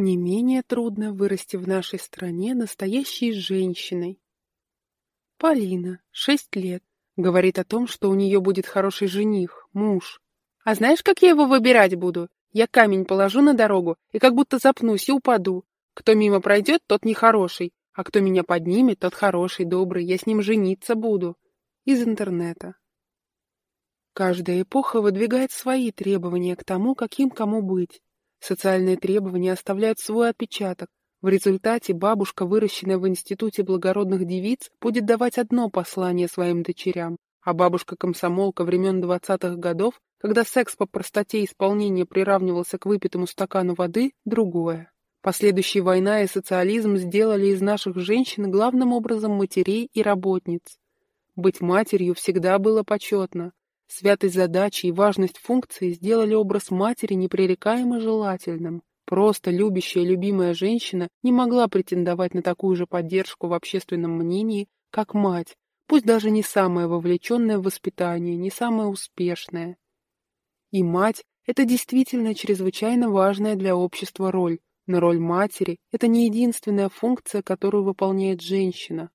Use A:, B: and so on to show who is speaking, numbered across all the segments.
A: Не менее трудно вырасти в нашей стране настоящей женщиной. Полина, шесть лет, говорит о том, что у нее будет хороший жених, муж. А знаешь, как я его выбирать буду? Я камень положу на дорогу и как будто запнусь и упаду. Кто мимо пройдет, тот нехороший, а кто меня поднимет, тот хороший, добрый, я с ним жениться буду. Из интернета. Каждая эпоха выдвигает свои требования к тому, каким кому быть. Социальные требования оставляют свой отпечаток. В результате бабушка, выращенная в Институте благородных девиц, будет давать одно послание своим дочерям, а бабушка-комсомолка времен двадцатых годов, когда секс по простоте исполнения приравнивался к выпитому стакану воды, другое. Последующая война и социализм сделали из наших женщин главным образом матерей и работниц. Быть матерью всегда было почетно. Святость задачи и важность функции сделали образ матери непререкаемо желательным. Просто любящая любимая женщина не могла претендовать на такую же поддержку в общественном мнении, как мать, пусть даже не самая вовлеченная в воспитание, не самая успешная. И мать – это действительно чрезвычайно важная для общества роль, но роль матери – это не единственная функция, которую выполняет женщина.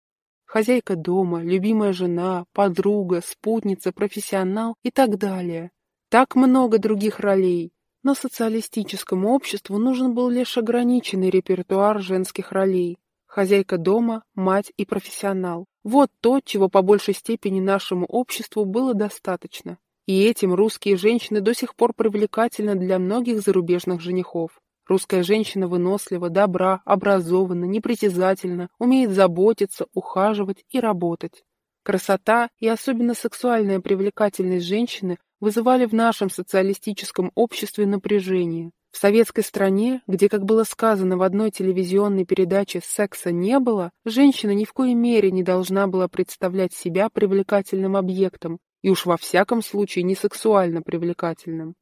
A: Хозяйка дома, любимая жена, подруга, спутница, профессионал и так далее. Так много других ролей. Но социалистическому обществу нужен был лишь ограниченный репертуар женских ролей. Хозяйка дома, мать и профессионал. Вот то, чего по большей степени нашему обществу было достаточно. И этим русские женщины до сих пор привлекательны для многих зарубежных женихов. Русская женщина вынослива, добра, образована, непритязательна, умеет заботиться, ухаживать и работать. Красота и особенно сексуальная привлекательность женщины вызывали в нашем социалистическом обществе напряжение. В советской стране, где, как было сказано в одной телевизионной передаче, секса не было, женщина ни в коей мере не должна была представлять себя привлекательным объектом, и уж во всяком случае не сексуально привлекательным.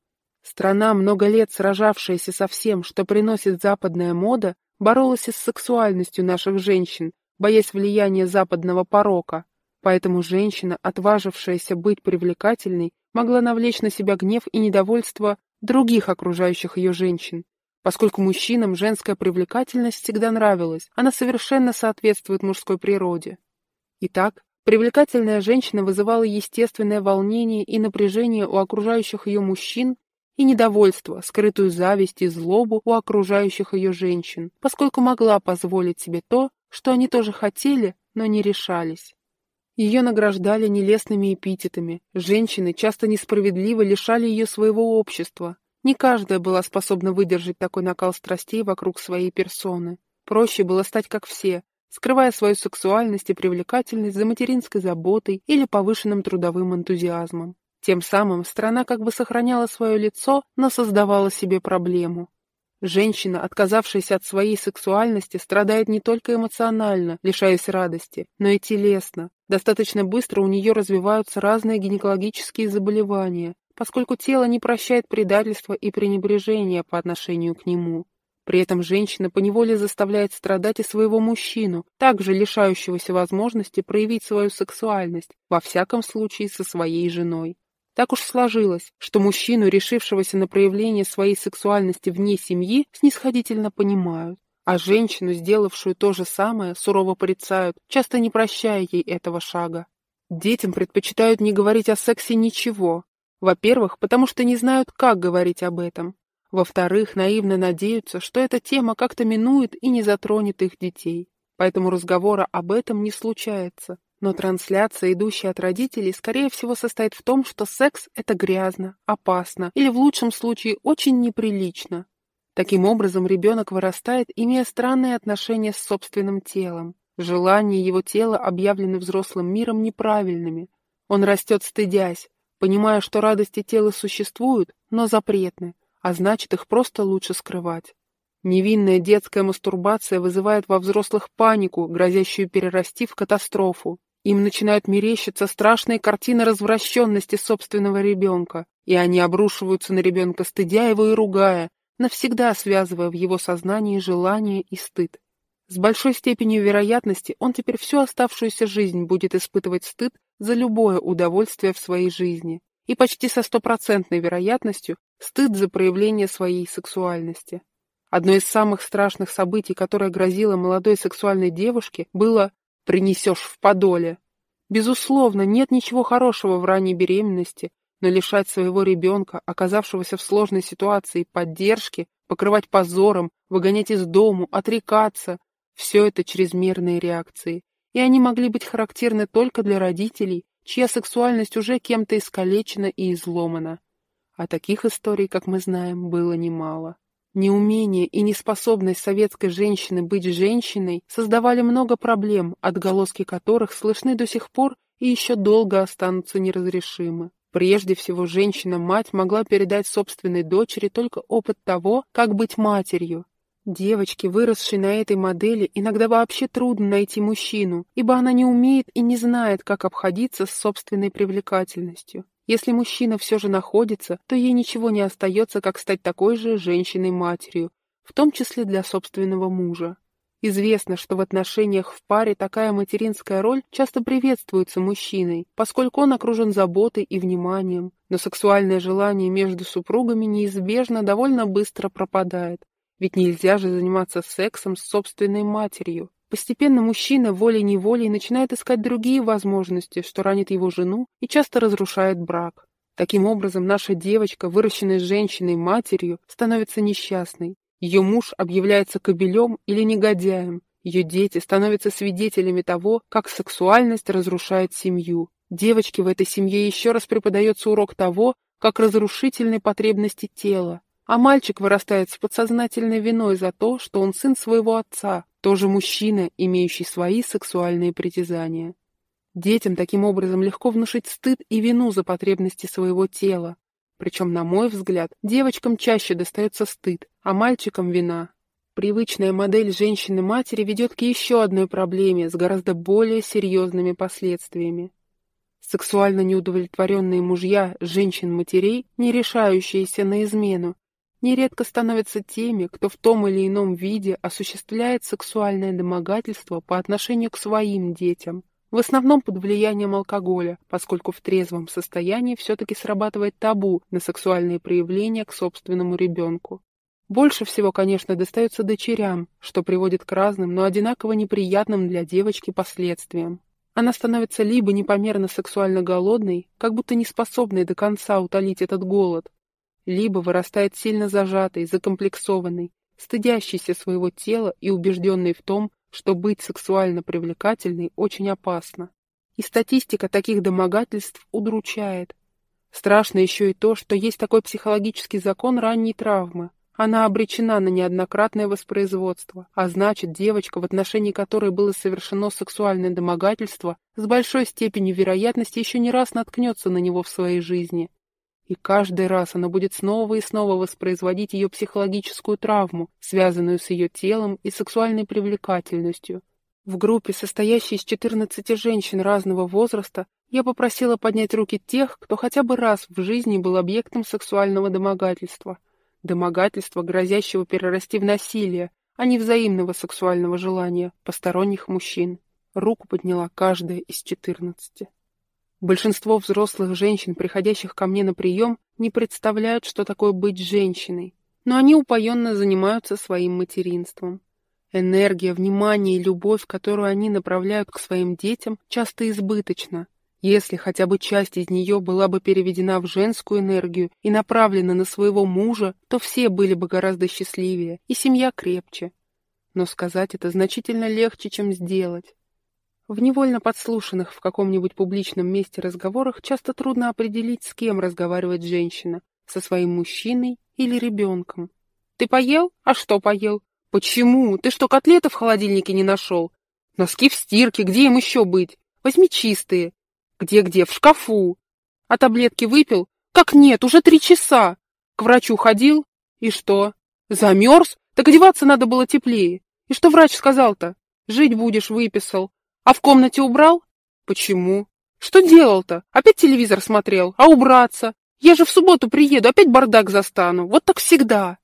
A: Страна, много лет сражавшаяся со всем, что приносит западная мода, боролась и с сексуальностью наших женщин, боясь влияния западного порока. Поэтому женщина, отважившаяся быть привлекательной, могла навлечь на себя гнев и недовольство других окружающих ее женщин. Поскольку мужчинам женская привлекательность всегда нравилась, она совершенно соответствует мужской природе. Итак, привлекательная женщина вызывала естественное волнение и напряжение у окружающих ее мужчин и недовольство, скрытую зависть и злобу у окружающих ее женщин, поскольку могла позволить себе то, что они тоже хотели, но не решались. Ее награждали нелестными эпитетами, женщины часто несправедливо лишали ее своего общества. Не каждая была способна выдержать такой накал страстей вокруг своей персоны. Проще было стать как все, скрывая свою сексуальность и привлекательность за материнской заботой или повышенным трудовым энтузиазмом. Тем самым страна как бы сохраняла свое лицо, но создавала себе проблему. Женщина, отказавшаяся от своей сексуальности, страдает не только эмоционально, лишаясь радости, но и телесно. Достаточно быстро у нее развиваются разные гинекологические заболевания, поскольку тело не прощает предательства и пренебрежения по отношению к нему. При этом женщина поневоле заставляет страдать и своего мужчину, также лишающегося возможности проявить свою сексуальность, во всяком случае со своей женой. Так уж сложилось, что мужчину, решившегося на проявление своей сексуальности вне семьи, снисходительно понимают, а женщину, сделавшую то же самое, сурово порицают, часто не прощая ей этого шага. Детям предпочитают не говорить о сексе ничего. Во-первых, потому что не знают, как говорить об этом. Во-вторых, наивно надеются, что эта тема как-то минует и не затронет их детей. Поэтому разговора об этом не случается. Но трансляция, идущая от родителей, скорее всего состоит в том, что секс – это грязно, опасно или в лучшем случае очень неприлично. Таким образом, ребенок вырастает, имея странные отношения с собственным телом. Желания его тела объявлены взрослым миром неправильными. Он растет стыдясь, понимая, что радости тела существуют, но запретны, а значит их просто лучше скрывать. Невинная детская мастурбация вызывает во взрослых панику, грозящую перерасти в катастрофу. Им начинают мерещиться страшные картины развращенности собственного ребенка, и они обрушиваются на ребенка, стыдя его и ругая, навсегда связывая в его сознании желание и стыд. С большой степенью вероятности он теперь всю оставшуюся жизнь будет испытывать стыд за любое удовольствие в своей жизни, и почти со стопроцентной вероятностью стыд за проявление своей сексуальности. Одно из самых страшных событий, которое грозило молодой сексуальной девушке, было «принесешь в подоле». Безусловно, нет ничего хорошего в ранней беременности, но лишать своего ребенка, оказавшегося в сложной ситуации, поддержки, покрывать позором, выгонять из дому, отрекаться – все это чрезмерные реакции. И они могли быть характерны только для родителей, чья сексуальность уже кем-то искалечена и изломана. А таких историй, как мы знаем, было немало. Неумение и неспособность советской женщины быть женщиной создавали много проблем, отголоски которых слышны до сих пор и еще долго останутся неразрешимы. Прежде всего, женщина-мать могла передать собственной дочери только опыт того, как быть матерью. Девочке, выросшей на этой модели, иногда вообще трудно найти мужчину, ибо она не умеет и не знает, как обходиться с собственной привлекательностью. Если мужчина все же находится, то ей ничего не остается, как стать такой же женщиной-матерью, в том числе для собственного мужа. Известно, что в отношениях в паре такая материнская роль часто приветствуется мужчиной, поскольку он окружен заботой и вниманием, но сексуальное желание между супругами неизбежно довольно быстро пропадает, ведь нельзя же заниматься сексом с собственной матерью. Постепенно мужчина волей-неволей начинает искать другие возможности, что ранит его жену и часто разрушает брак. Таким образом, наша девочка, выращенная женщиной-матерью, становится несчастной. Ее муж объявляется кобелем или негодяем. Ее дети становятся свидетелями того, как сексуальность разрушает семью. Девочке в этой семье еще раз преподается урок того, как разрушительны потребности тела. А мальчик вырастает с подсознательной виной за то, что он сын своего отца, тоже мужчина, имеющий свои сексуальные притязания. Детям таким образом легко внушить стыд и вину за потребности своего тела. Причем, на мой взгляд, девочкам чаще достается стыд, а мальчикам вина. Привычная модель женщины-матери ведет к еще одной проблеме с гораздо более серьезными последствиями. Сексуально неудовлетворенные мужья женщин-матерей, не решающиеся на измену, нередко становятся теми, кто в том или ином виде осуществляет сексуальное домогательство по отношению к своим детям, в основном под влиянием алкоголя, поскольку в трезвом состоянии все-таки срабатывает табу на сексуальные проявления к собственному ребенку. Больше всего, конечно, достается дочерям, что приводит к разным, но одинаково неприятным для девочки последствиям. Она становится либо непомерно сексуально голодной, как будто не способной до конца утолить этот голод, либо вырастает сильно зажатой, закомплексованной, стыдящейся своего тела и убежденной в том, что быть сексуально привлекательной очень опасно. И статистика таких домогательств удручает. Страшно еще и то, что есть такой психологический закон ранней травмы. Она обречена на неоднократное воспроизводство, а значит, девочка, в отношении которой было совершено сексуальное домогательство, с большой степенью вероятности еще не раз наткнется на него в своей жизни и каждый раз она будет снова и снова воспроизводить ее психологическую травму, связанную с ее телом и сексуальной привлекательностью. В группе, состоящей из 14 женщин разного возраста, я попросила поднять руки тех, кто хотя бы раз в жизни был объектом сексуального домогательства. Домогательства, грозящего перерасти в насилие, а не взаимного сексуального желания посторонних мужчин. Руку подняла каждая из четырнадцати. Большинство взрослых женщин, приходящих ко мне на прием, не представляют, что такое быть женщиной, но они упоенно занимаются своим материнством. Энергия, внимание и любовь, которую они направляют к своим детям, часто избыточна. Если хотя бы часть из нее была бы переведена в женскую энергию и направлена на своего мужа, то все были бы гораздо счастливее, и семья крепче. Но сказать это значительно легче, чем сделать. В невольно подслушанных в каком-нибудь публичном месте разговорах часто трудно определить, с кем разговаривает женщина, со своим мужчиной или ребенком. «Ты поел? А что поел? Почему? Ты что, котлеты в холодильнике не нашел? Носки в стирке, где им еще быть? Возьми чистые. Где-где? В шкафу. А таблетки выпил? Как нет, уже три часа. К врачу ходил? И что? Замерз? Так одеваться надо было теплее. И что врач сказал-то? Жить будешь, выписал. А в комнате убрал? Почему? Что делал-то? Опять телевизор смотрел? А убраться? Я же в субботу приеду, опять бардак застану. Вот так всегда.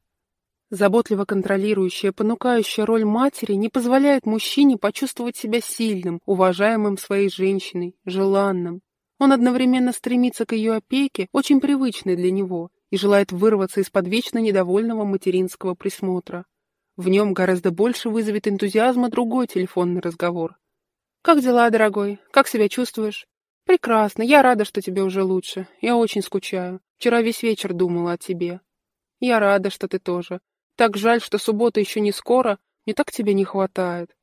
A: Заботливо контролирующая, понукающая роль матери не позволяет мужчине почувствовать себя сильным, уважаемым своей женщиной, желанным. Он одновременно стремится к ее опеке, очень привычной для него, и желает вырваться из-под вечно недовольного материнского присмотра. В нем гораздо больше вызовет энтузиазма другой телефонный разговор. «Как дела, дорогой? Как себя чувствуешь?» «Прекрасно. Я рада, что тебе уже лучше. Я очень скучаю. Вчера весь вечер думала о тебе». «Я рада, что ты тоже. Так жаль, что суббота еще не скоро. Мне так тебя не хватает».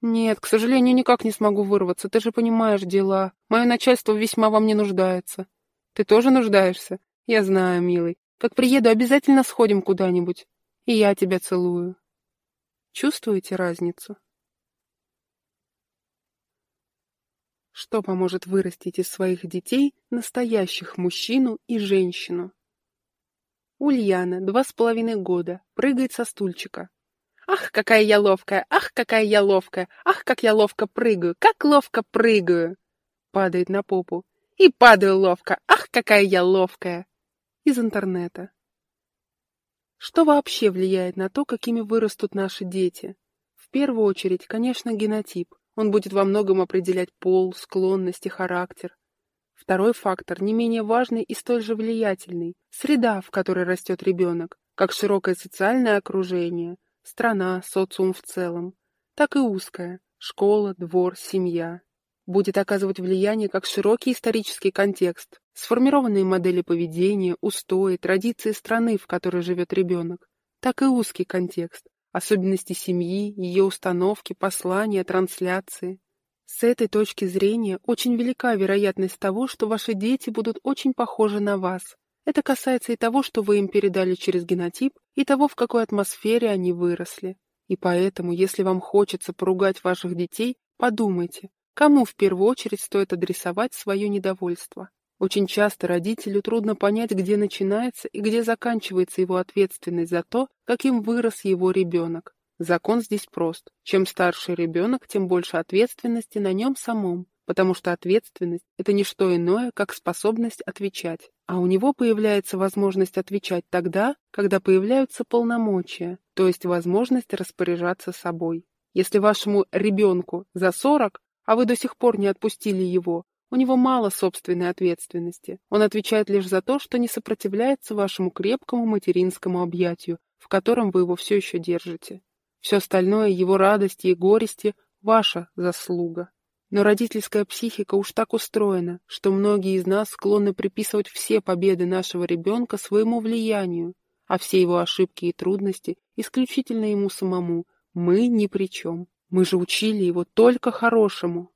A: «Нет, к сожалению, никак не смогу вырваться. Ты же понимаешь дела. Мое начальство весьма во мне нуждается». «Ты тоже нуждаешься?» «Я знаю, милый. Как приеду, обязательно сходим куда-нибудь. И я тебя целую». Чувствуете разницу? Что поможет вырастить из своих детей настоящих мужчину и женщину? Ульяна, два с половиной года, прыгает со стульчика. Ах, какая я ловкая! Ах, какая я ловкая! Ах, как я ловко прыгаю! Как ловко прыгаю! Падает на попу. И падаю ловко! Ах, какая я ловкая! Из интернета. Что вообще влияет на то, какими вырастут наши дети? В первую очередь, конечно, генотип. Он будет во многом определять пол, склонности, характер. Второй фактор, не менее важный и столь же влиятельный – среда, в которой растет ребенок, как широкое социальное окружение, страна, социум в целом, так и узкое – школа, двор, семья. Будет оказывать влияние как широкий исторический контекст, сформированные модели поведения, устои, традиции страны, в которой живет ребенок, так и узкий контекст, особенности семьи, ее установки, послания, трансляции. С этой точки зрения очень велика вероятность того, что ваши дети будут очень похожи на вас. Это касается и того, что вы им передали через генотип, и того, в какой атмосфере они выросли. И поэтому, если вам хочется поругать ваших детей, подумайте, кому в первую очередь стоит адресовать свое недовольство. Очень часто родителю трудно понять, где начинается и где заканчивается его ответственность за то, каким вырос его ребенок. Закон здесь прост. Чем старше ребенок, тем больше ответственности на нем самом, потому что ответственность – это не что иное, как способность отвечать. А у него появляется возможность отвечать тогда, когда появляются полномочия, то есть возможность распоряжаться собой. Если вашему ребенку за 40, а вы до сих пор не отпустили его, у него мало собственной ответственности. Он отвечает лишь за то, что не сопротивляется вашему крепкому материнскому объятию, в котором вы его все еще держите. Все остальное, его радости и горести – ваша заслуга. Но родительская психика уж так устроена, что многие из нас склонны приписывать все победы нашего ребенка своему влиянию, а все его ошибки и трудности исключительно ему самому. Мы ни при чем. Мы же учили его только хорошему.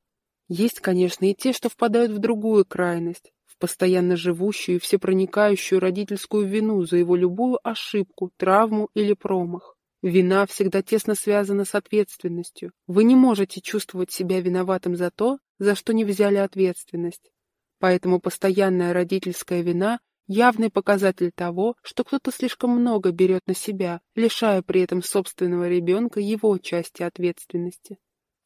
A: Есть, конечно, и те, что впадают в другую крайность, в постоянно живущую и всепроникающую родительскую вину за его любую ошибку, травму или промах. Вина всегда тесно связана с ответственностью. Вы не можете чувствовать себя виноватым за то, за что не взяли ответственность. Поэтому постоянная родительская вина – явный показатель того, что кто-то слишком много берет на себя, лишая при этом собственного ребенка его части ответственности.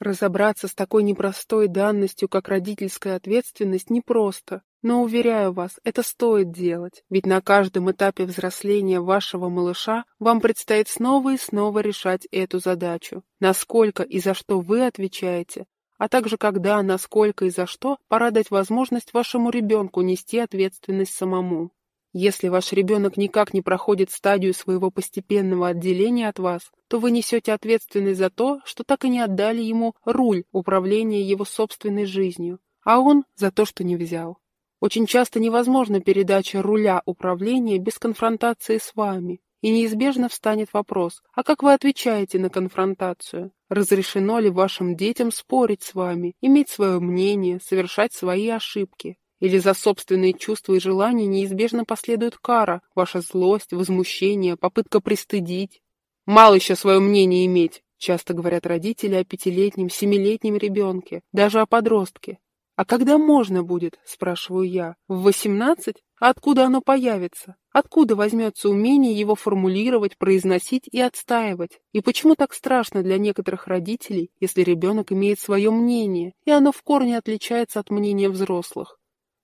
A: Разобраться с такой непростой данностью, как родительская ответственность, непросто. Но, уверяю вас, это стоит делать, ведь на каждом этапе взросления вашего малыша вам предстоит снова и снова решать эту задачу. Насколько и за что вы отвечаете, а также когда, насколько и за что пора дать возможность вашему ребенку нести ответственность самому. Если ваш ребенок никак не проходит стадию своего постепенного отделения от вас, то вы несете ответственность за то, что так и не отдали ему руль управления его собственной жизнью, а он за то, что не взял. Очень часто невозможна передача руля управления без конфронтации с вами, и неизбежно встанет вопрос, а как вы отвечаете на конфронтацию? Разрешено ли вашим детям спорить с вами, иметь свое мнение, совершать свои ошибки? Или за собственные чувства и желания неизбежно последует кара, ваша злость, возмущение, попытка пристыдить. Мало еще свое мнение иметь, часто говорят родители о пятилетнем, семилетнем ребенке, даже о подростке. А когда можно будет, спрашиваю я, в восемнадцать? А откуда оно появится? Откуда возьмется умение его формулировать, произносить и отстаивать? И почему так страшно для некоторых родителей, если ребенок имеет свое мнение, и оно в корне отличается от мнения взрослых?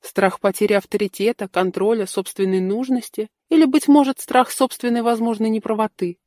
A: Страх потери авторитета, контроля, собственной нужности? Или, быть может, страх собственной возможной неправоты?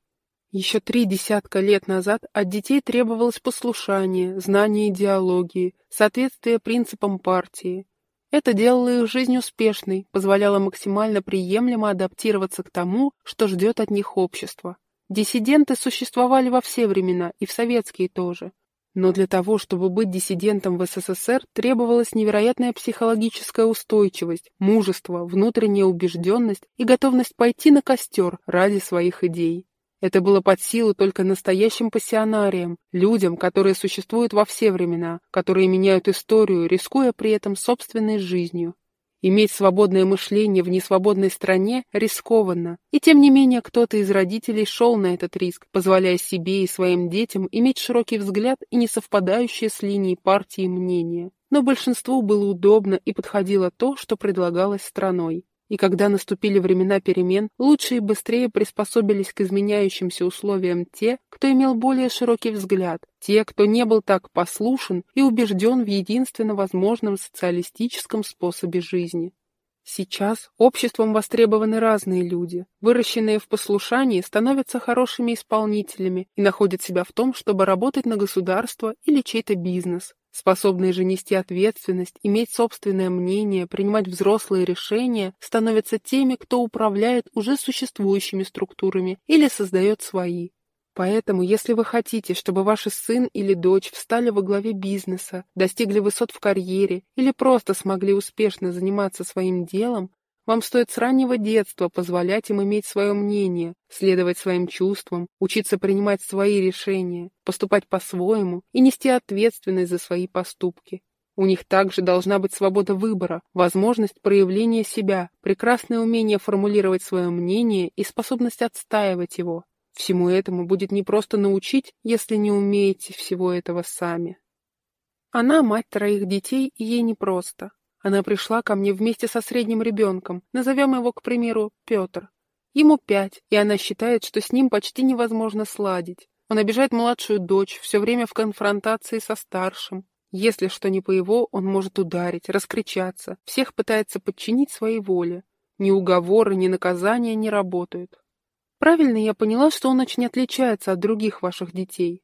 A: Еще три десятка лет назад от детей требовалось послушание, знание идеологии, соответствие принципам партии. Это делало их жизнь успешной, позволяло максимально приемлемо адаптироваться к тому, что ждет от них общество. Диссиденты существовали во все времена, и в советские тоже. Но для того, чтобы быть диссидентом в СССР, требовалась невероятная психологическая устойчивость, мужество, внутренняя убежденность и готовность пойти на костер ради своих идей. Это было под силу только настоящим пассионариям, людям, которые существуют во все времена, которые меняют историю, рискуя при этом собственной жизнью. Иметь свободное мышление в несвободной стране рискованно, и тем не менее кто-то из родителей шел на этот риск, позволяя себе и своим детям иметь широкий взгляд и не совпадающие с линией партии мнения. Но большинству было удобно и подходило то, что предлагалось страной. И когда наступили времена перемен, лучше и быстрее приспособились к изменяющимся условиям те, кто имел более широкий взгляд, те, кто не был так послушен и убежден в единственно возможном социалистическом способе жизни. Сейчас обществом востребованы разные люди. Выращенные в послушании становятся хорошими исполнителями и находят себя в том, чтобы работать на государство или чей-то бизнес, Способные же нести ответственность, иметь собственное мнение, принимать взрослые решения, становятся теми, кто управляет уже существующими структурами или создает свои. Поэтому, если вы хотите, чтобы ваш сын или дочь встали во главе бизнеса, достигли высот в карьере или просто смогли успешно заниматься своим делом, вам стоит с раннего детства позволять им иметь свое мнение, следовать своим чувствам, учиться принимать свои решения, поступать по-своему и нести ответственность за свои поступки. У них также должна быть свобода выбора, возможность проявления себя, прекрасное умение формулировать свое мнение и способность отстаивать его. Всему этому будет непросто научить, если не умеете всего этого сами. Она мать троих детей, и ей непросто. Она пришла ко мне вместе со средним ребенком, назовем его, к примеру, Петр. Ему пять, и она считает, что с ним почти невозможно сладить. Он обижает младшую дочь, все время в конфронтации со старшим. Если что не по его, он может ударить, раскричаться, всех пытается подчинить своей воле. Ни уговоры, ни наказания не работают. Правильно я поняла, что он очень отличается от других ваших детей?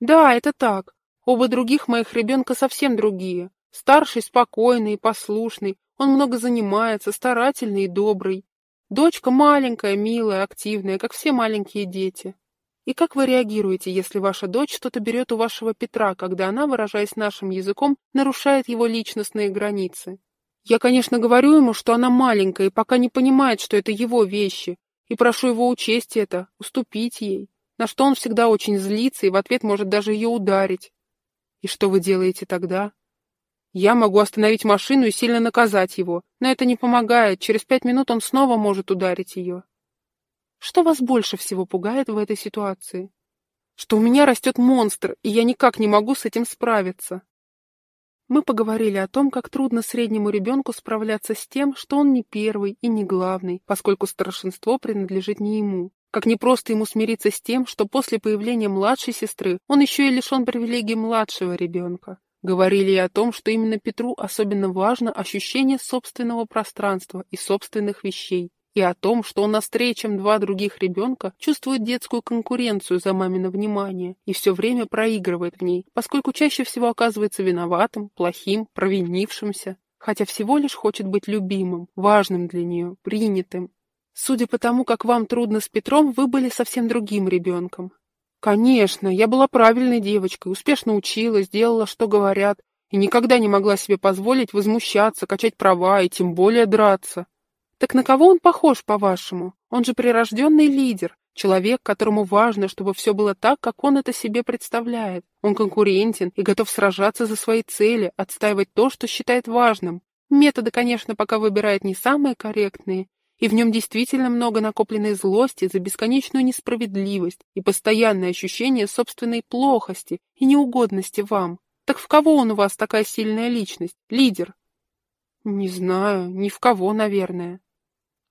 A: Да, это так. Оба других моих ребенка совсем другие. Старший спокойный и послушный, он много занимается, старательный и добрый. Дочка маленькая, милая, активная, как все маленькие дети. И как вы реагируете, если ваша дочь что-то берет у вашего Петра, когда она, выражаясь нашим языком, нарушает его личностные границы? Я, конечно, говорю ему, что она маленькая и пока не понимает, что это его вещи, и прошу его учесть это, уступить ей, на что он всегда очень злится и в ответ может даже ее ударить. И что вы делаете тогда? Я могу остановить машину и сильно наказать его, но это не помогает, через пять минут он снова может ударить ее. Что вас больше всего пугает в этой ситуации? Что у меня растет монстр, и я никак не могу с этим справиться. Мы поговорили о том, как трудно среднему ребенку справляться с тем, что он не первый и не главный, поскольку старшинство принадлежит не ему. Как непросто ему смириться с тем, что после появления младшей сестры он еще и лишен привилегий младшего ребенка. Говорили и о том, что именно Петру особенно важно ощущение собственного пространства и собственных вещей, и о том, что он острее, чем два других ребенка, чувствует детскую конкуренцию за мамино внимание и все время проигрывает в ней, поскольку чаще всего оказывается виноватым, плохим, провинившимся, хотя всего лишь хочет быть любимым, важным для нее, принятым. Судя по тому, как вам трудно с Петром, вы были совсем другим ребенком. Конечно, я была правильной девочкой, успешно училась, делала, что говорят, и никогда не могла себе позволить возмущаться, качать права и тем более драться. Так на кого он похож, по-вашему? Он же прирожденный лидер, человек, которому важно, чтобы все было так, как он это себе представляет. Он конкурентен и готов сражаться за свои цели, отстаивать то, что считает важным. Методы, конечно, пока выбирает не самые корректные, и в нем действительно много накопленной злости за бесконечную несправедливость и постоянное ощущение собственной плохости и неугодности вам. Так в кого он у вас такая сильная личность, лидер? Не знаю, ни в кого, наверное.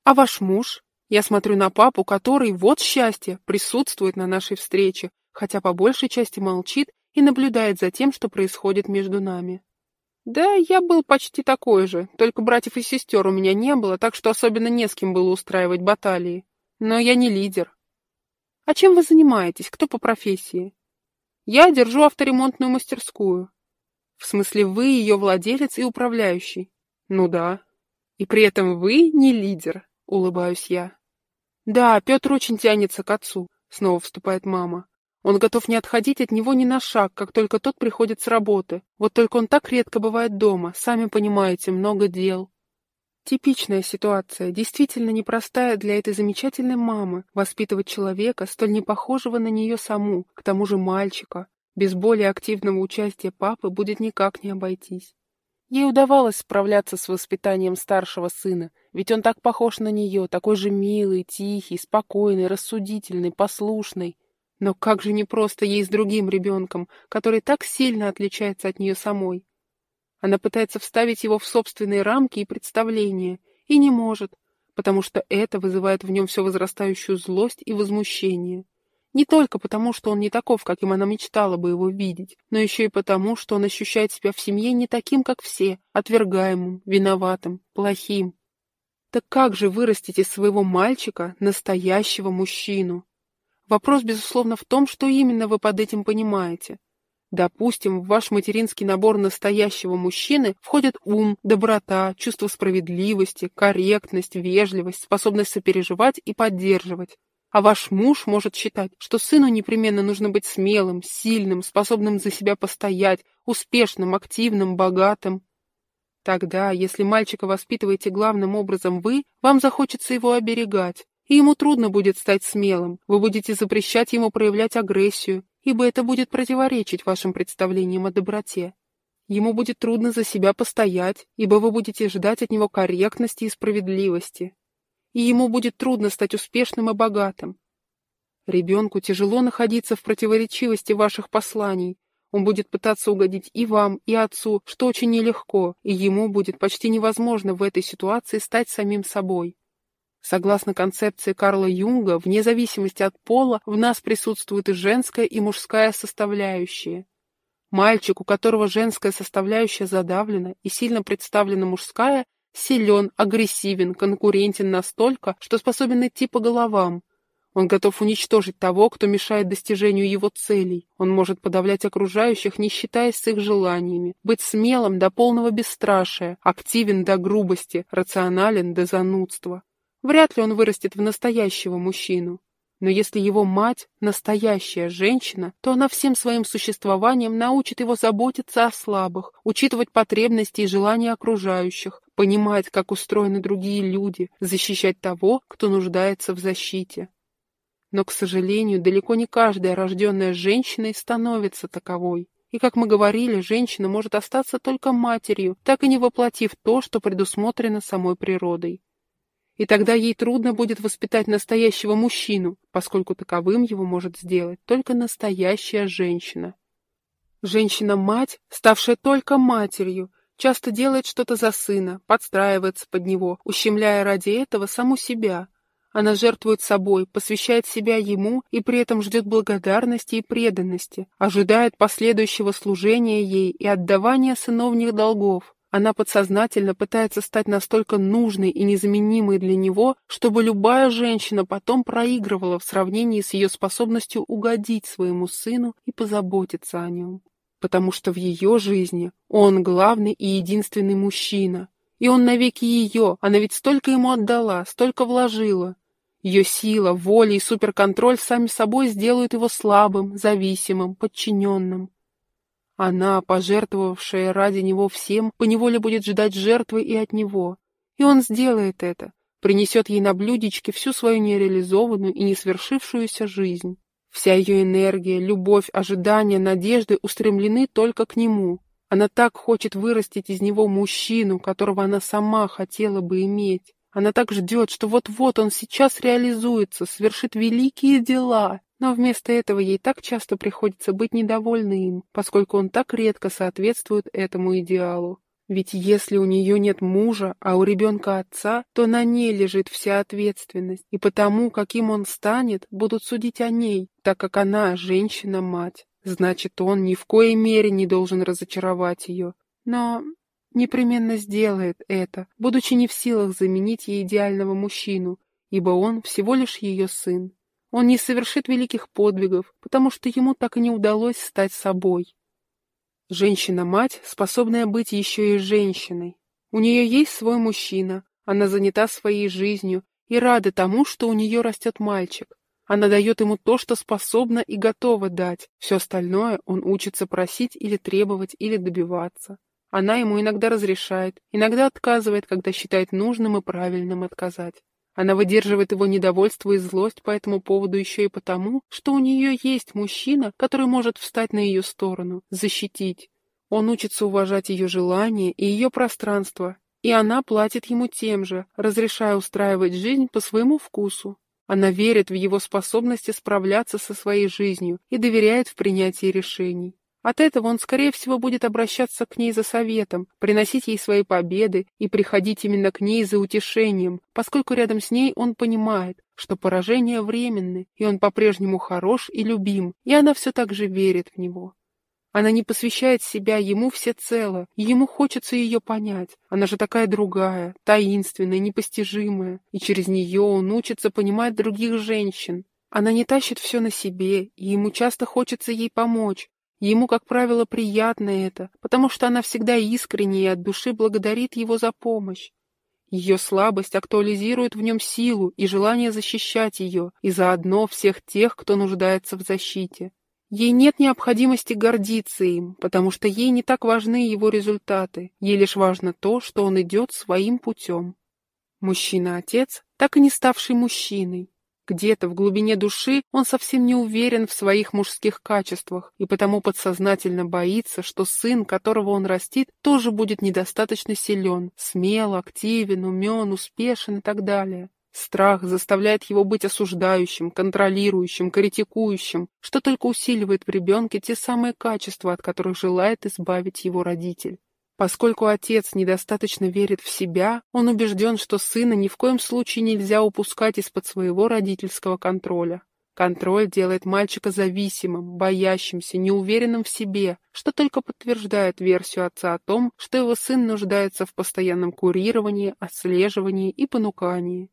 A: А ваш муж? Я смотрю на папу, который, вот счастье, присутствует на нашей встрече, хотя по большей части молчит и наблюдает за тем, что происходит между нами. Да, я был почти такой же, только братьев и сестер у меня не было, так что особенно не с кем было устраивать баталии. Но я не лидер. А чем вы занимаетесь? Кто по профессии? Я держу авторемонтную мастерскую. В смысле, вы ее владелец и управляющий? Ну да. И при этом вы не лидер, улыбаюсь я. Да, Петр очень тянется к отцу. снова вступает мама. Он готов не отходить от него ни на шаг, как только тот приходит с работы. Вот только он так редко бывает дома, сами понимаете, много дел. Типичная ситуация, действительно непростая для этой замечательной мамы, воспитывать человека, столь непохожего на нее саму, к тому же мальчика. Без более активного участия папы будет никак не обойтись. Ей удавалось справляться с воспитанием старшего сына, ведь он так похож на нее, такой же милый, тихий, спокойный, рассудительный, послушный. Но как же непросто ей с другим ребенком, который так сильно отличается от нее самой. Она пытается вставить его в собственные рамки и представления, и не может, потому что это вызывает в нем все возрастающую злость и возмущение. Не только потому, что он не таков, каким она мечтала бы его видеть, но еще и потому, что он ощущает себя в семье не таким, как все, отвергаемым, виноватым, плохим. Так как же вырастить из своего мальчика настоящего мужчину? Вопрос, безусловно, в том, что именно вы под этим понимаете. Допустим, в ваш материнский набор настоящего мужчины входят ум, доброта, чувство справедливости, корректность, вежливость, способность сопереживать и поддерживать. А ваш муж может считать, что сыну непременно нужно быть смелым, сильным, способным за себя постоять, успешным, активным, богатым. Тогда, если мальчика воспитываете главным образом вы, вам захочется его оберегать, и ему трудно будет стать смелым, вы будете запрещать ему проявлять агрессию, ибо это будет противоречить вашим представлениям о доброте. Ему будет трудно за себя постоять, ибо вы будете ждать от него корректности и справедливости. И ему будет трудно стать успешным и богатым. Ребенку тяжело находиться в противоречивости ваших посланий. Он будет пытаться угодить и вам, и отцу, что очень нелегко, и ему будет почти невозможно в этой ситуации стать самим собой. Согласно концепции Карла Юнга, вне зависимости от пола в нас присутствует и женская, и мужская составляющие. Мальчик, у которого женская составляющая задавлена и сильно представлена мужская, силен, агрессивен, конкурентен настолько, что способен идти по головам. Он готов уничтожить того, кто мешает достижению его целей. Он может подавлять окружающих, не считаясь с их желаниями, быть смелым до полного бесстрашия, активен до грубости, рационален до занудства. Вряд ли он вырастет в настоящего мужчину. Но если его мать – настоящая женщина, то она всем своим существованием научит его заботиться о слабых, учитывать потребности и желания окружающих, понимать, как устроены другие люди, защищать того, кто нуждается в защите. Но, к сожалению, далеко не каждая рожденная женщиной становится таковой. И, как мы говорили, женщина может остаться только матерью, так и не воплотив то, что предусмотрено самой природой и тогда ей трудно будет воспитать настоящего мужчину, поскольку таковым его может сделать только настоящая женщина. Женщина-мать, ставшая только матерью, часто делает что-то за сына, подстраивается под него, ущемляя ради этого саму себя. Она жертвует собой, посвящает себя ему и при этом ждет благодарности и преданности, ожидает последующего служения ей и отдавания сыновних долгов. Она подсознательно пытается стать настолько нужной и незаменимой для него, чтобы любая женщина потом проигрывала в сравнении с ее способностью угодить своему сыну и позаботиться о нем. Потому что в ее жизни он главный и единственный мужчина. И он навеки ее, она ведь столько ему отдала, столько вложила. Ее сила, воля и суперконтроль сами собой сделают его слабым, зависимым, подчиненным. Она, пожертвовавшая ради него всем, поневоле будет ждать жертвы и от него. И он сделает это, принесет ей на блюдечке всю свою нереализованную и не жизнь. Вся ее энергия, любовь, ожидания, надежды устремлены только к нему. Она так хочет вырастить из него мужчину, которого она сама хотела бы иметь. Она так ждет, что вот-вот он сейчас реализуется, совершит великие дела, но вместо этого ей так часто приходится быть недовольной им, поскольку он так редко соответствует этому идеалу. Ведь если у нее нет мужа, а у ребенка отца, то на ней лежит вся ответственность, и потому, каким он станет, будут судить о ней, так как она женщина-мать. Значит, он ни в коей мере не должен разочаровать ее. Но непременно сделает это, будучи не в силах заменить ей идеального мужчину, ибо он всего лишь ее сын. Он не совершит великих подвигов, потому что ему так и не удалось стать собой. Женщина-мать, способная быть еще и женщиной. У нее есть свой мужчина, она занята своей жизнью и рада тому, что у нее растет мальчик. Она дает ему то, что способна и готова дать. Все остальное он учится просить или требовать, или добиваться. Она ему иногда разрешает, иногда отказывает, когда считает нужным и правильным отказать. Она выдерживает его недовольство и злость по этому поводу еще и потому, что у нее есть мужчина, который может встать на ее сторону, защитить. Он учится уважать ее желания и ее пространство, и она платит ему тем же, разрешая устраивать жизнь по своему вкусу. Она верит в его способности справляться со своей жизнью и доверяет в принятии решений. От этого он, скорее всего, будет обращаться к ней за советом, приносить ей свои победы и приходить именно к ней за утешением, поскольку рядом с ней он понимает, что поражения временны, и он по-прежнему хорош и любим, и она все так же верит в него. Она не посвящает себя ему всецело, и ему хочется ее понять. Она же такая другая, таинственная, непостижимая, и через нее он учится понимать других женщин. Она не тащит все на себе, и ему часто хочется ей помочь, Ему, как правило, приятно это, потому что она всегда искренне и от души благодарит его за помощь. Ее слабость актуализирует в нем силу и желание защищать ее, и заодно всех тех, кто нуждается в защите. Ей нет необходимости гордиться им, потому что ей не так важны его результаты, ей лишь важно то, что он идет своим путем. Мужчина-отец, так и не ставший мужчиной, где-то в глубине души он совсем не уверен в своих мужских качествах и потому подсознательно боится, что сын, которого он растит, тоже будет недостаточно силен, смел, активен, умен, успешен и так далее. Страх заставляет его быть осуждающим, контролирующим, критикующим, что только усиливает в ребенке те самые качества, от которых желает избавить его родитель. Поскольку отец недостаточно верит в себя, он убежден, что сына ни в коем случае нельзя упускать из-под своего родительского контроля. Контроль делает мальчика зависимым, боящимся, неуверенным в себе, что только подтверждает версию отца о том, что его сын нуждается в постоянном курировании, отслеживании и понукании.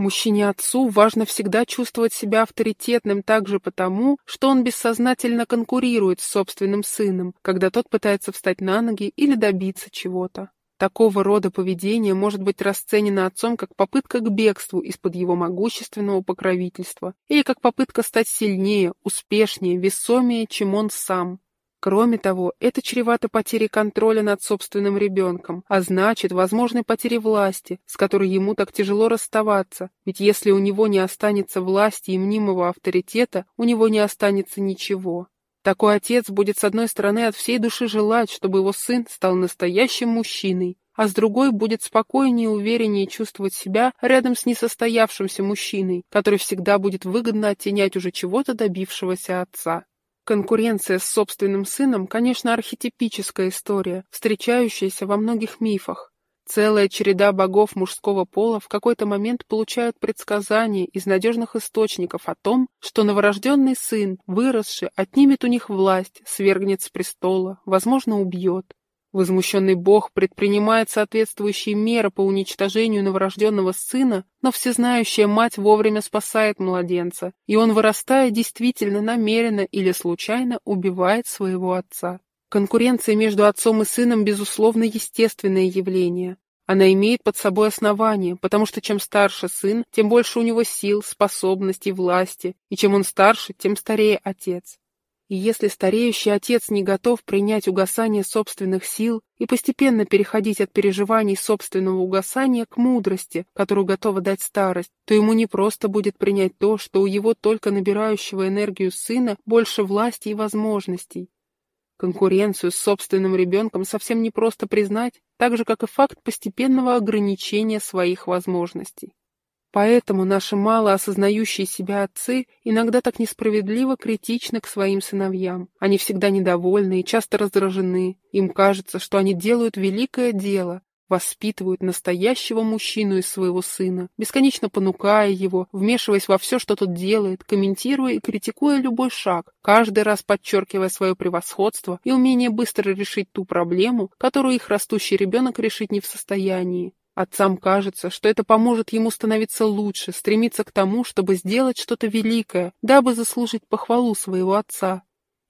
A: Мужчине-отцу важно всегда чувствовать себя авторитетным также потому, что он бессознательно конкурирует с собственным сыном, когда тот пытается встать на ноги или добиться чего-то. Такого рода поведение может быть расценено отцом как попытка к бегству из-под его могущественного покровительства или как попытка стать сильнее, успешнее, весомее, чем он сам. Кроме того, это чревато потерей контроля над собственным ребенком, а значит, возможной потерей власти, с которой ему так тяжело расставаться, ведь если у него не останется власти и мнимого авторитета, у него не останется ничего. Такой отец будет с одной стороны от всей души желать, чтобы его сын стал настоящим мужчиной, а с другой будет спокойнее и увереннее чувствовать себя рядом с несостоявшимся мужчиной, который всегда будет выгодно оттенять уже чего-то добившегося отца. Конкуренция с собственным сыном, конечно, архетипическая история, встречающаяся во многих мифах. Целая череда богов мужского пола в какой-то момент получают предсказания из надежных источников о том, что новорожденный сын, выросший, отнимет у них власть, свергнет с престола, возможно, убьет. Возмущенный бог предпринимает соответствующие меры по уничтожению новорожденного сына, но всезнающая мать вовремя спасает младенца, и он, вырастая, действительно намеренно или случайно убивает своего отца. Конкуренция между отцом и сыном, безусловно, естественное явление. Она имеет под собой основание, потому что чем старше сын, тем больше у него сил, способностей, власти, и чем он старше, тем старее отец. И если стареющий отец не готов принять угасание собственных сил и постепенно переходить от переживаний собственного угасания к мудрости, которую готова дать старость, то ему не просто будет принять то, что у его только набирающего энергию сына больше власти и возможностей. Конкуренцию с собственным ребенком совсем не просто признать, так же, как и факт постепенного ограничения своих возможностей. Поэтому наши мало осознающие себя отцы иногда так несправедливо критичны к своим сыновьям. Они всегда недовольны и часто раздражены. Им кажется, что они делают великое дело, воспитывают настоящего мужчину из своего сына, бесконечно понукая его, вмешиваясь во все, что тот делает, комментируя и критикуя любой шаг, каждый раз подчеркивая свое превосходство и умение быстро решить ту проблему, которую их растущий ребенок решить не в состоянии. Отцам кажется, что это поможет ему становиться лучше, стремиться к тому, чтобы сделать что-то великое, дабы заслужить похвалу своего отца.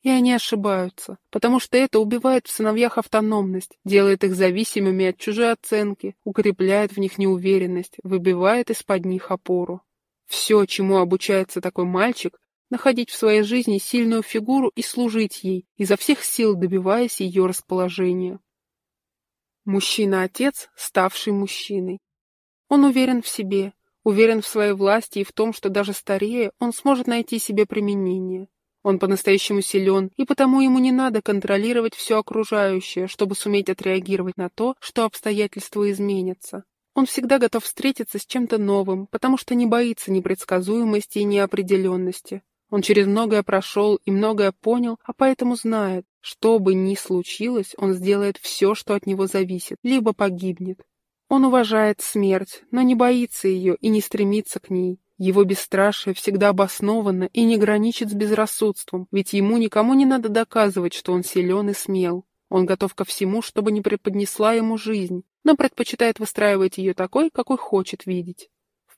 A: И они ошибаются, потому что это убивает в сыновьях автономность, делает их зависимыми от чужой оценки, укрепляет в них неуверенность, выбивает из-под них опору. Все, чему обучается такой мальчик, находить в своей жизни сильную фигуру и служить ей, изо всех сил добиваясь ее расположения. Мужчина-отец, ставший мужчиной. Он уверен в себе, уверен в своей власти и в том, что даже старея он сможет найти себе применение. Он по-настоящему силен, и потому ему не надо контролировать все окружающее, чтобы суметь отреагировать на то, что обстоятельства изменятся. Он всегда готов встретиться с чем-то новым, потому что не боится непредсказуемости и неопределенности. Он через многое прошел и многое понял, а поэтому знает, что бы ни случилось, он сделает все, что от него зависит, либо погибнет. Он уважает смерть, но не боится ее и не стремится к ней. Его бесстрашие всегда обосновано и не граничит с безрассудством, ведь ему никому не надо доказывать, что он силен и смел. Он готов ко всему, чтобы не преподнесла ему жизнь, но предпочитает выстраивать ее такой, какой хочет видеть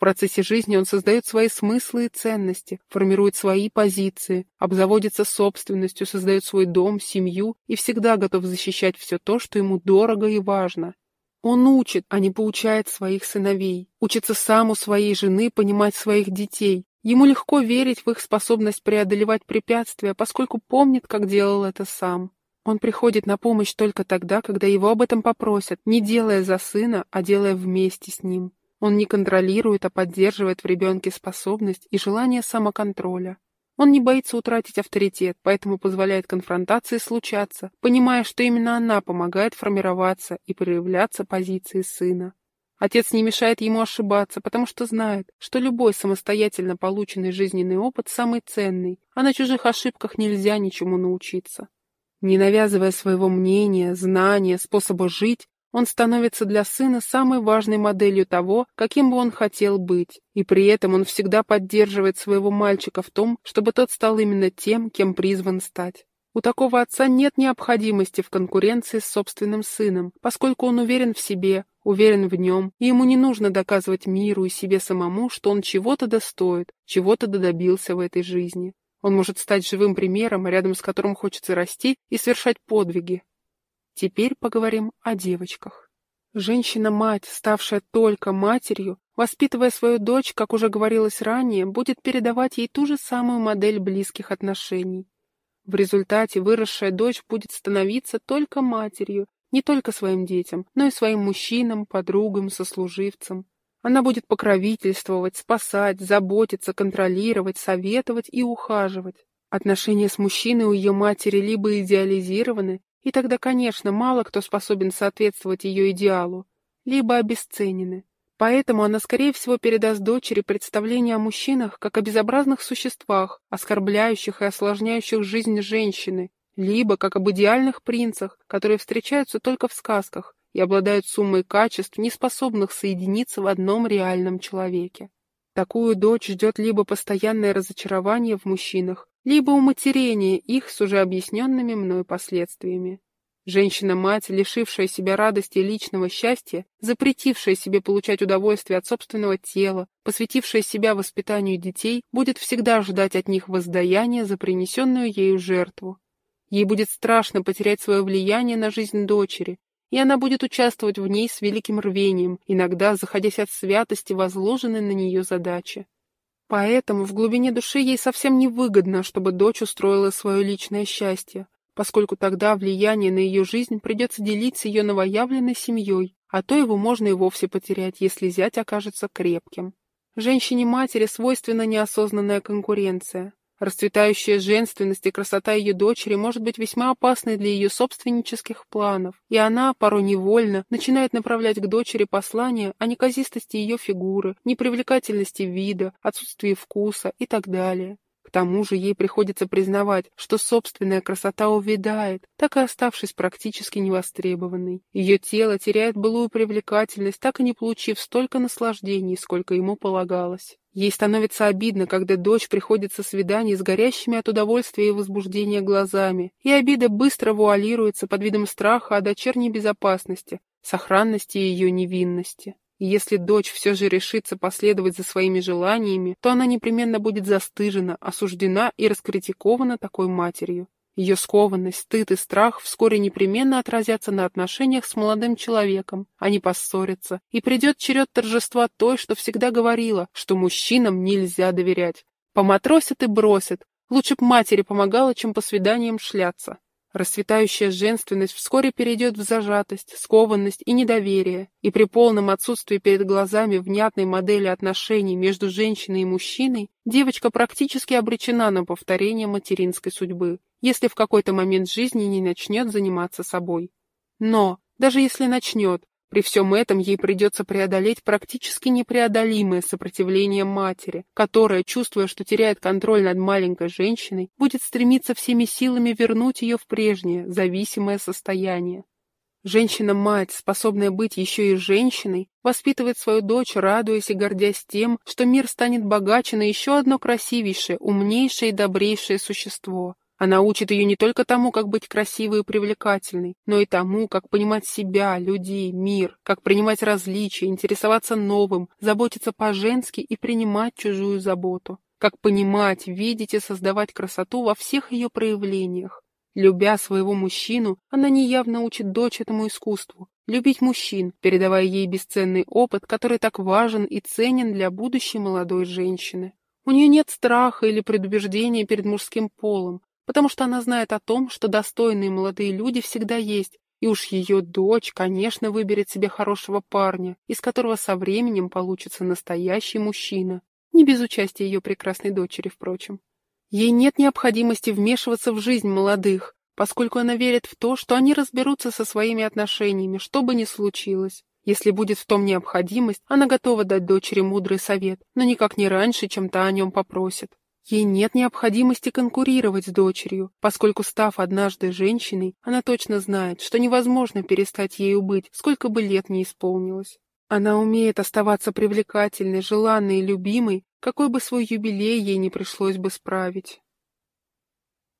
A: процессе жизни он создает свои смыслы и ценности, формирует свои позиции, обзаводится собственностью, создает свой дом, семью и всегда готов защищать все то, что ему дорого и важно. Он учит, а не поучает своих сыновей, учится сам у своей жены понимать своих детей. Ему легко верить в их способность преодолевать препятствия, поскольку помнит, как делал это сам. Он приходит на помощь только тогда, когда его об этом попросят, не делая за сына, а делая вместе с ним. Он не контролирует, а поддерживает в ребенке способность и желание самоконтроля. Он не боится утратить авторитет, поэтому позволяет конфронтации случаться, понимая, что именно она помогает формироваться и проявляться позиции сына. Отец не мешает ему ошибаться, потому что знает, что любой самостоятельно полученный жизненный опыт самый ценный, а на чужих ошибках нельзя ничему научиться. Не навязывая своего мнения, знания, способа жить, он становится для сына самой важной моделью того, каким бы он хотел быть, и при этом он всегда поддерживает своего мальчика в том, чтобы тот стал именно тем, кем призван стать. У такого отца нет необходимости в конкуренции с собственным сыном, поскольку он уверен в себе, уверен в нем, и ему не нужно доказывать миру и себе самому, что он чего-то достоит, чего-то добился в этой жизни. Он может стать живым примером, рядом с которым хочется расти и совершать подвиги, Теперь поговорим о девочках. Женщина-мать, ставшая только матерью, воспитывая свою дочь, как уже говорилось ранее, будет передавать ей ту же самую модель близких отношений. В результате выросшая дочь будет становиться только матерью, не только своим детям, но и своим мужчинам, подругам, сослуживцам. Она будет покровительствовать, спасать, заботиться, контролировать, советовать и ухаживать. Отношения с мужчиной у ее матери либо идеализированы, и тогда, конечно, мало кто способен соответствовать ее идеалу, либо обесценены. Поэтому она, скорее всего, передаст дочери представление о мужчинах как о безобразных существах, оскорбляющих и осложняющих жизнь женщины, либо как об идеальных принцах, которые встречаются только в сказках и обладают суммой качеств, не способных соединиться в одном реальном человеке. Такую дочь ждет либо постоянное разочарование в мужчинах, либо уматерение их с уже объясненными мной последствиями. Женщина-мать, лишившая себя радости и личного счастья, запретившая себе получать удовольствие от собственного тела, посвятившая себя воспитанию детей, будет всегда ждать от них воздаяния за принесенную ею жертву. Ей будет страшно потерять свое влияние на жизнь дочери, и она будет участвовать в ней с великим рвением, иногда заходясь от святости возложенной на нее задачи. Поэтому в глубине души ей совсем не выгодно, чтобы дочь устроила свое личное счастье, поскольку тогда влияние на ее жизнь придется делить с ее новоявленной семьей, а то его можно и вовсе потерять, если зять окажется крепким. Женщине-матери свойственна неосознанная конкуренция. Расцветающая женственность и красота ее дочери может быть весьма опасной для ее собственнических планов, и она, порой невольно, начинает направлять к дочери послания о неказистости ее фигуры, непривлекательности вида, отсутствии вкуса и так далее. К тому же ей приходится признавать, что собственная красота увядает, так и оставшись практически невостребованной. Ее тело теряет былую привлекательность, так и не получив столько наслаждений, сколько ему полагалось. Ей становится обидно, когда дочь приходит со свиданий с горящими от удовольствия и возбуждения глазами, и обида быстро вуалируется под видом страха о дочерней безопасности, сохранности ее невинности. И если дочь все же решится последовать за своими желаниями, то она непременно будет застыжена, осуждена и раскритикована такой матерью. Ее скованность, стыд и страх вскоре непременно отразятся на отношениях с молодым человеком. Они поссорятся, и придет черед торжества той, что всегда говорила, что мужчинам нельзя доверять. Поматросят и бросят. Лучше б матери помогала, чем по свиданиям шляться. Расцветающая женственность вскоре перейдет в зажатость, скованность и недоверие, и при полном отсутствии перед глазами внятной модели отношений между женщиной и мужчиной девочка практически обречена на повторение материнской судьбы, если в какой-то момент жизни не начнет заниматься собой. Но, даже если начнет, при всем этом ей придется преодолеть практически непреодолимое сопротивление матери, которая, чувствуя, что теряет контроль над маленькой женщиной, будет стремиться всеми силами вернуть ее в прежнее, зависимое состояние. Женщина-мать, способная быть еще и женщиной, воспитывает свою дочь, радуясь и гордясь тем, что мир станет богаче на еще одно красивейшее, умнейшее и добрейшее существо, она учит ее не только тому, как быть красивой и привлекательной, но и тому, как понимать себя, людей, мир, как принимать различия, интересоваться новым, заботиться по-женски и принимать чужую заботу, как понимать, видеть и создавать красоту во всех ее проявлениях. Любя своего мужчину, она неявно учит дочь этому искусству, любить мужчин, передавая ей бесценный опыт, который так важен и ценен для будущей молодой женщины. У нее нет страха или предубеждения перед мужским полом, потому что она знает о том, что достойные молодые люди всегда есть, и уж ее дочь, конечно, выберет себе хорошего парня, из которого со временем получится настоящий мужчина, не без участия ее прекрасной дочери, впрочем. Ей нет необходимости вмешиваться в жизнь молодых, поскольку она верит в то, что они разберутся со своими отношениями, что бы ни случилось. Если будет в том необходимость, она готова дать дочери мудрый совет, но никак не раньше, чем та о нем попросит. Ей нет необходимости конкурировать с дочерью, поскольку, став однажды женщиной, она точно знает, что невозможно перестать ею быть, сколько бы лет не исполнилось. Она умеет оставаться привлекательной, желанной и любимой, какой бы свой юбилей ей не пришлось бы справить.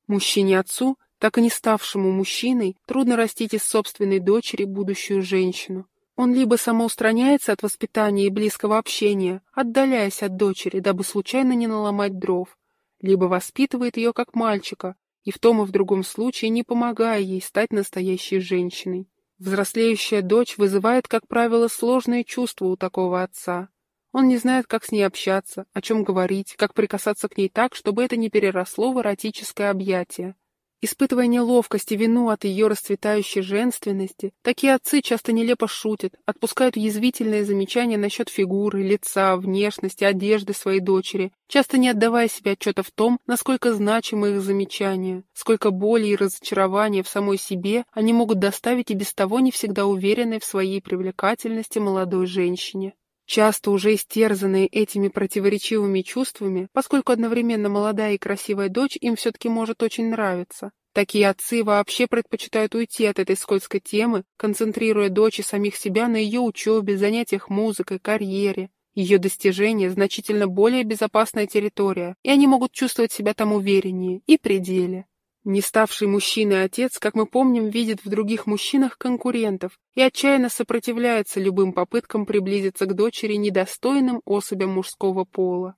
A: Мужчине-отцу, так и не ставшему мужчиной, трудно растить из собственной дочери будущую женщину. Он либо самоустраняется от воспитания и близкого общения, отдаляясь от дочери, дабы случайно не наломать дров, либо воспитывает ее как мальчика, и в том и в другом случае не помогая ей стать настоящей женщиной. Взрослеющая дочь вызывает, как правило, сложные чувства у такого отца. Он не знает, как с ней общаться, о чем говорить, как прикасаться к ней так, чтобы это не переросло в эротическое объятие. Испытывая неловкость и вину от ее расцветающей женственности, такие отцы часто нелепо шутят, отпускают язвительные замечания насчет фигуры, лица, внешности, одежды своей дочери, часто не отдавая себе отчета в том, насколько значимы их замечания, сколько боли и разочарования в самой себе они могут доставить и без того не всегда уверенной в своей привлекательности молодой женщине. Часто уже истерзанные этими противоречивыми чувствами, поскольку одновременно молодая и красивая дочь им все-таки может очень нравиться. Такие отцы вообще предпочитают уйти от этой скользкой темы, концентрируя дочь и самих себя на ее учебе, занятиях музыкой, карьере. Ее достижения значительно более безопасная территория, и они могут чувствовать себя там увереннее и пределе. Не ставший мужчиной отец, как мы помним, видит в других мужчинах конкурентов и отчаянно сопротивляется любым попыткам приблизиться к дочери недостойным особям мужского пола.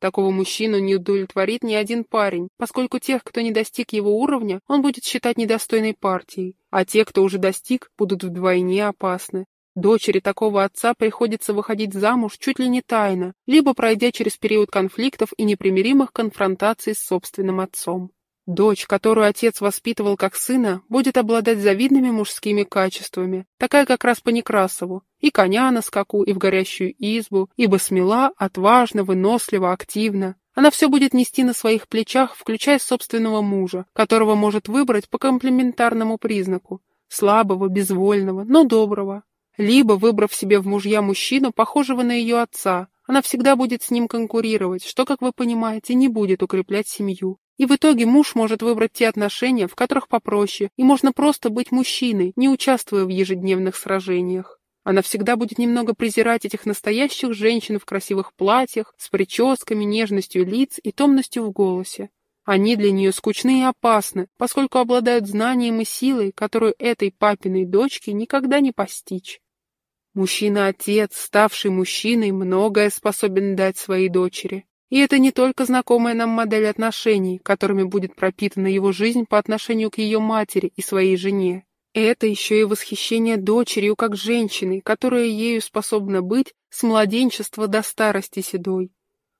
A: Такого мужчину не удовлетворит ни один парень, поскольку тех, кто не достиг его уровня, он будет считать недостойной партией, а те, кто уже достиг, будут вдвойне опасны. Дочери такого отца приходится выходить замуж чуть ли не тайно, либо пройдя через период конфликтов и непримиримых конфронтаций с собственным отцом. Дочь, которую отец воспитывал как сына, будет обладать завидными мужскими качествами, такая как раз по Некрасову, и коня на скаку, и в горящую избу, ибо смела, отважна, вынослива, активна. Она все будет нести на своих плечах, включая собственного мужа, которого может выбрать по комплементарному признаку, слабого, безвольного, но доброго. Либо, выбрав себе в мужья мужчину, похожего на ее отца, она всегда будет с ним конкурировать, что, как вы понимаете, не будет укреплять семью. И в итоге муж может выбрать те отношения, в которых попроще, и можно просто быть мужчиной, не участвуя в ежедневных сражениях. Она всегда будет немного презирать этих настоящих женщин в красивых платьях, с прическами, нежностью лиц и томностью в голосе. Они для нее скучны и опасны, поскольку обладают знанием и силой, которую этой папиной дочке никогда не постичь. Мужчина-отец, ставший мужчиной, многое способен дать своей дочери. И это не только знакомая нам модель отношений, которыми будет пропитана его жизнь по отношению к ее матери и своей жене. Это еще и восхищение дочерью как женщиной, которая ею способна быть с младенчества до старости седой.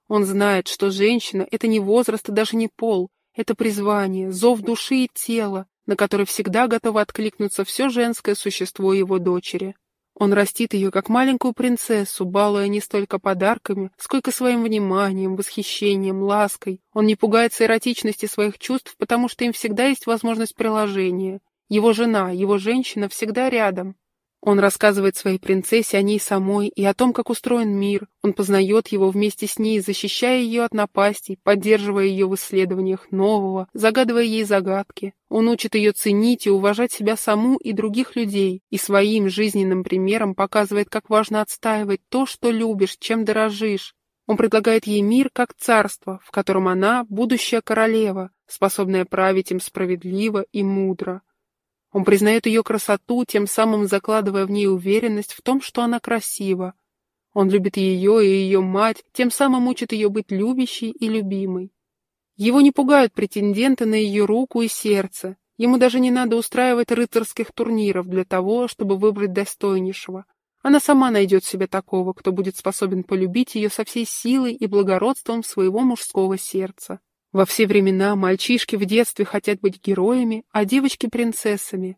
A: Он знает, что женщина — это не возраст и даже не пол, это призвание, зов души и тела, на который всегда готово откликнуться все женское существо его дочери. Он растит ее как маленькую принцессу, балуя не столько подарками, сколько своим вниманием, восхищением, лаской. Он не пугается эротичности своих чувств, потому что им всегда есть возможность приложения. Его жена, его женщина всегда рядом. Он рассказывает своей принцессе о ней самой и о том, как устроен мир. Он познает его вместе с ней, защищая ее от напастей, поддерживая ее в исследованиях нового, загадывая ей загадки. Он учит ее ценить и уважать себя саму и других людей, и своим жизненным примером показывает, как важно отстаивать то, что любишь, чем дорожишь. Он предлагает ей мир как царство, в котором она – будущая королева, способная править им справедливо и мудро. Он признает ее красоту, тем самым закладывая в ней уверенность в том, что она красива. Он любит ее и ее мать, тем самым учит ее быть любящей и любимой. Его не пугают претенденты на ее руку и сердце. Ему даже не надо устраивать рыцарских турниров для того, чтобы выбрать достойнейшего. Она сама найдет себе такого, кто будет способен полюбить ее со всей силой и благородством своего мужского сердца. Во все времена мальчишки в детстве хотят быть героями, а девочки — принцессами.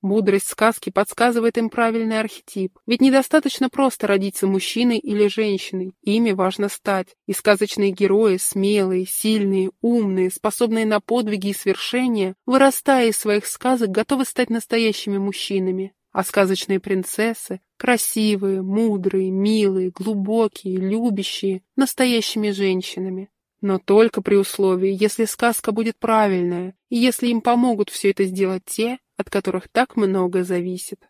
A: Мудрость сказки подсказывает им правильный архетип, ведь недостаточно просто родиться мужчиной или женщиной, ими важно стать, и сказочные герои, смелые, сильные, умные, способные на подвиги и свершения, вырастая из своих сказок, готовы стать настоящими мужчинами. А сказочные принцессы — красивые, мудрые, милые, глубокие, любящие, настоящими женщинами. Но только при условии, если сказка будет правильная, и если им помогут все это сделать те, от которых так много зависит.